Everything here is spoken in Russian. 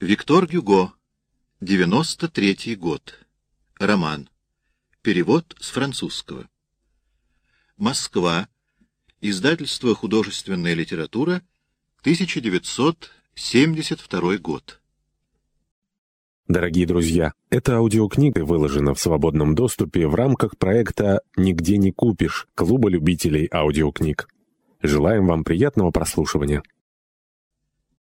Виктор Гюго. 93 год. Роман. Перевод с французского. Москва. Издательство «Художественная литература», 1972 год. Дорогие друзья, эта аудиокнига выложена в свободном доступе в рамках проекта «Нигде не купишь» Клуба любителей аудиокниг. Желаем вам приятного прослушивания.